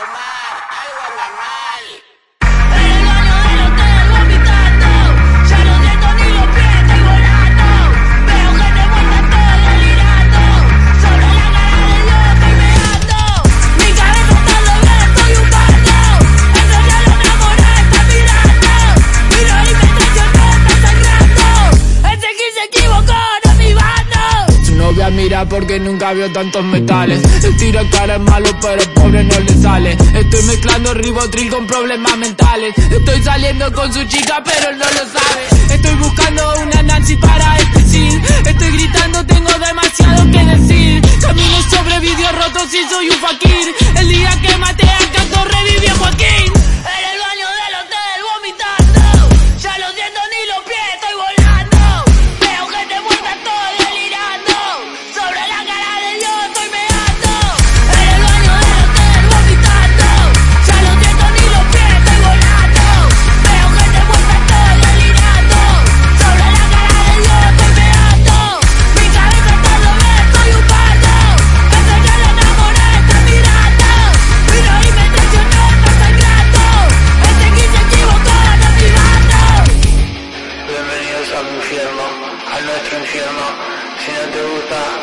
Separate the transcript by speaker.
Speaker 1: Omar, algo anda mal. En
Speaker 2: mira porque nunca vio tantos metales. El tiro en cara es malo, pero pobre no le sale. Estoy mezclando ribotril con problemas mentales. Estoy saliendo con su chica, pero él no lo sabe. Estoy buscando una Nancy para este. Estoy gritando, tengo demasiado que decir. Camino sobre vídeos rotos y soy un fakir. El día que maté a
Speaker 3: Canto revivió Joaquín.
Speaker 2: Al infierno, a nuestro infierno. Si no te gusta,